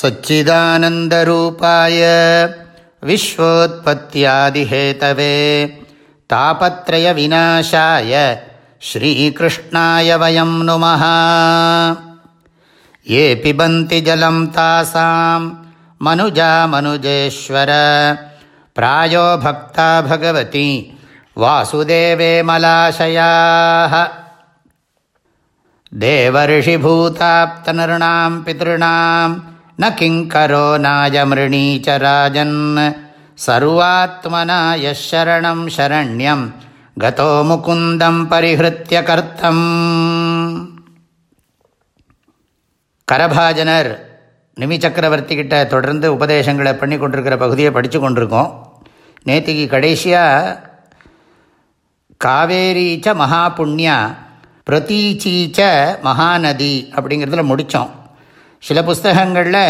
सच्चिदानन्दरूपाय विश्वोत्पत्त्यादिहेतवे तापत्रयविनाशाय श्रीकृष्णाय वयं नुमः ये पिबन्ति जलं तासां मनुजा मनुजेश्वर प्रायो भक्ता भगवती वासुदेवे मलाशयाः देवर्षिभूताप्तनृणां पितॄणां ந கிங்கரோ நாயமிருணீச்ச ராஜன் சர்வாத்மனாய சரணம் சரண்யம் கதோ முகுந்தம் பரிஹிருத்திய கர்த்தம் கரபாஜனர் நிமி சக்கரவர்த்தி கிட்ட தொடர்ந்து உபதேசங்களை பண்ணி கொண்டிருக்கிற பகுதியை படித்து கொண்டிருக்கோம். நேற்றுக்கு கடைசியாக காவேரீச்ச மகாபுண்ணியா பிரதீச்சீச்ச மகாநதி அப்படிங்கிறதுல முடித்தோம் சில புஸ்தகங்களில்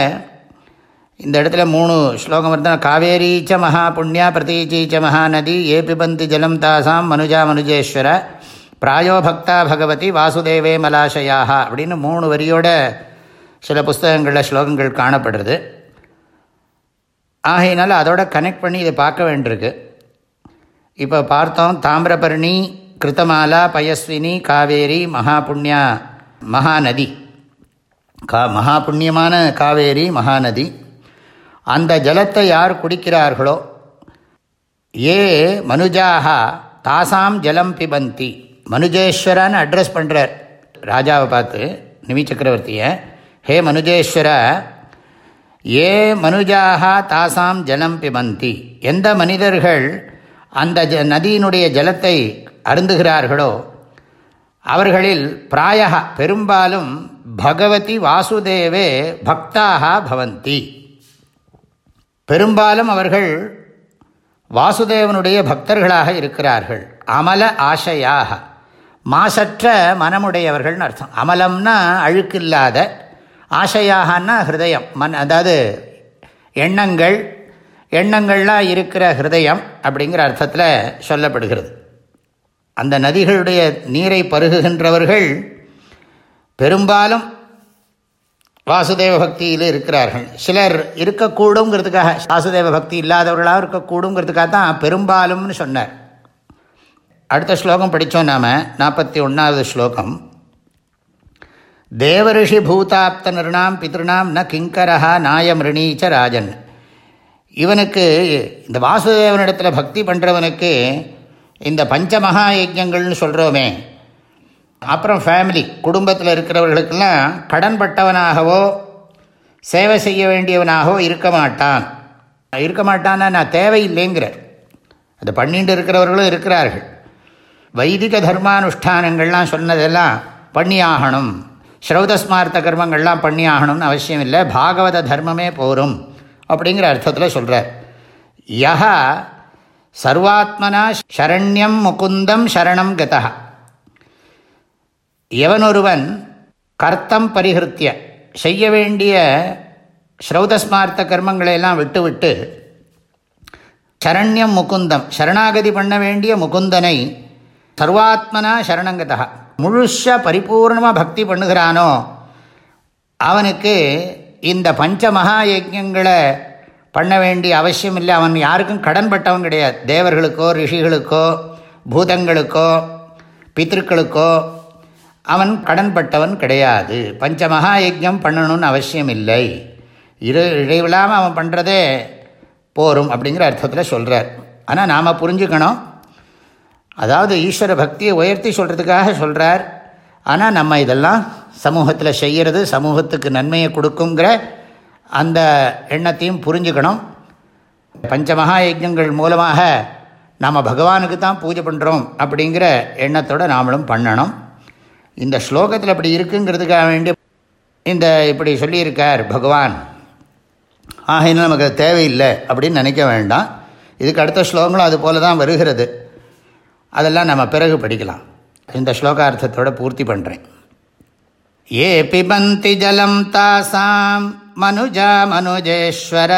இந்த இடத்துல மூணு ஸ்லோகம் இருந்தால் காவேரீச்ச மகா புண்ணியா பிரதீச்சீச்ச மகாநதி ஏ பிபந்தி ஜலம் தாசாம் மனுஜா மனுஜேஸ்வர பிராயோ பக்தா பகவதி வாசுதேவே மலாசயாக அப்படின்னு மூணு வரியோட சில புஸ்தகங்களில் ஸ்லோகங்கள் காணப்படுறது. ஆகையினால அதோட கனெக்ட் பண்ணி இதை பார்க்க வேண்டியிருக்கு. இப்போ பார்த்தோம் தாமிரபரணி கிருத்தமாலா பயஸ்வினி காவேரி மகாபுண்ணியா மகாநதி. கா மகா புண்ணியமான காவேரி மகாநதி. அந்த ஜலத்தை யார் குடிக்கிறார்களோ? ஏ மனுஜாக தாசாம் ஜலம் பிபந்தி. மனுஜேஸ்வரான்னு அட்ரஸ் பண்ணுறார் ராஜாவை பார்த்து நிமி சக்கரவர்த்தியை ஹே மனுஜேஸ்வர ஏ மனுஜாக தாசாம் ஜலம் பிபந்தி. எந்த மனிதர்கள் அந்த ஜ நதியினுடைய ஜலத்தை அருந்துகிறார்களோ அவர்களில் பிராய பெரும்பாலும் பகவதி வாசுதேவே பக்தாக பவந்தி. பெரும்பாலும் அவர்கள் வாசுதேவனுடைய பக்தர்களாக இருக்கிறார்கள். அமல ஆசையாக. மாசற்ற மனமுடையவர்கள்னு அர்த்தம். அமலம்னா அழுக்கில்லாத ஆசையாகனா ஹிருதயம். மன் அதாவது எண்ணங்கள் எண்ணங்கள்லாம் இருக்கிற ஹிருதயம் அப்படிங்கிற அர்த்தத்தில் சொல்லப்படுகிறது. அந்த நதிகளுடைய நீரை பருகுகின்றவர்கள் பெரும்பாலும் வாசுதேவ பக்தியில் இருக்கிறார்கள். சிலர் இருக்கக்கூடுங்கிறதுக்காக வாசுதேவ பக்தி இல்லாதவர்களாக இருக்கக்கூடுங்கிறதுக்காக தான் பெரும்பாலும்னு சொன்னார். அடுத்த ஸ்லோகம் படித்தோம் நாம் நாற்பத்தி ஒன்றாவது ஸ்லோகம். தேவரிஷி பூதாப்த நிருணாம் பித்ருணாம் ந கிங்கரஹா நாயமிருணீச்ச ராஜன். இவனுக்கு இந்த வாசுதேவனிடத்தில் பக்தி பண்ணுறவனுக்கு இந்த பஞ்சமகா யஜ்யங்கள்னு சொல்கிறோமே அப்புறம் ஃபேமிலி குடும்பத்தில் இருக்கிறவர்களுக்கெல்லாம் கடன்பட்டவனாகவோ சேவை செய்ய வேண்டியவனாகவோ இருக்க மாட்டான். இருக்க மாட்டான்னா நான் தேவையில்லைங்கிறார். அது பண்ணிட்டு இருக்கிறவர்களும் இருக்கிறார்கள். வைதிக தர்மானுஷ்டானங்கள்லாம் சொன்னதெல்லாம் பண்ணியாகணும். ஸ்ரௌதஸ்மார்த்த கர்மங்கள்லாம் பண்ணியாகணும்னு அவசியம் இல்லை. பாகவத தர்மமே போரும். அப்படிங்கிற அர்த்தத்தில் சொல்கிறார் யா சர்வாத்மனா ஷரண்யம் முகுந்தம் ஷரணம் கதா எவனொருவன் கர்த்தம் பரிகிருத்திய செய்ய வேண்டிய ஸ்ரௌதஸ்மார்த்த கர்மங்களை எல்லாம் விட்டுவிட்டு சரண்யம் முகுந்தம் சரணாகதி பண்ண வேண்டிய முகுந்தனை சர்வாத்மனா சரணங்கதா முழுஷ பரிபூர்ணமாக பக்தி பண்ணுகிறானோ அவனுக்கு இந்த பஞ்ச மகா யஜங்களை பண்ண வேண்டிய அவசியம் இல்லை அவன் யாருக்கும் கடன்பட்டவன் கிடையாது. தேவர்களுக்கோ ரிஷிகளுக்கோ பூதங்களுக்கோ பித்திருக்களுக்கோ அவன் கடன்பட்டவன் கிடையாது. பஞ்ச மகா யஜம் பண்ணணும்னு அவசியம் இல்லை இரு இடைவிழாமல் அவன் பண்ணுறதே போரும் அப்படிங்கிற அர்த்தத்தில் சொல்கிறார் ஆனால் நாம் புரிஞ்சுக்கணும். அதாவது ஈஸ்வர பக்தியை உயர்த்தி சொல்கிறதுக்காக சொல்கிறார் ஆனால் நம்ம இதெல்லாம் சமூகத்தில் செய்கிறது சமூகத்துக்கு நன்மையை கொடுக்குங்கிற அந்த எண்ணத்தையும் புரிஞ்சுக்கணும். பஞ்சமகா யஜங்கள் மூலமாக நாம் பகவானுக்கு தான் பூஜை பண்ணுறோம் அப்படிங்கிற எண்ணத்தோடு நாமளும் பண்ணணும். இந்த ஸ்லோகத்தில் அப்படி இருக்குங்கிறதுக்காக வேண்டி இந்த இப்படி சொல்லியிருக்கார் பகவான். ஆகையினால் நமக்கு தேவையில்லை அப்படின்னு நினைக்க வேண்டாம். இதுக்கு அடுத்த ஸ்லோகங்களும் அது போல தான் வருகிறது. அதெல்லாம் நம்ம பிறகு படிக்கலாம். இந்த ஸ்லோகார்த்தத்தோடு பூர்த்தி பண்ணுறேன் ஏ பிபந்தி ஜலம் தாசாம். மனுஜா மனுஜேஸ்வர.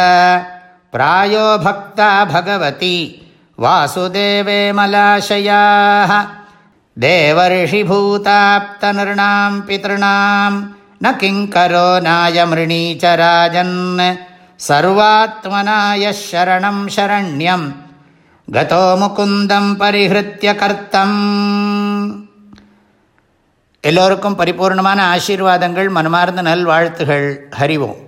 பிராயோ பக்தா பகவதி. வாசுதேவே மலாசயா தேவர்ஷிபூதாப்தநிர்ணாம் பிதॄணாம். ந கிங்கரோ நாயமிருணீச்சராஜன் சர்வாத்மனாய சரணம் சரண்யம். கதோ முகுந்தம் பரிஹிருத்திய கர்த்தம். எல்லோருக்கும் பரிபூர்ணமான ஆசீர்வாதங்கள் மனமார்ந்த நல்வாழ்த்துகள். ஹரிவோம்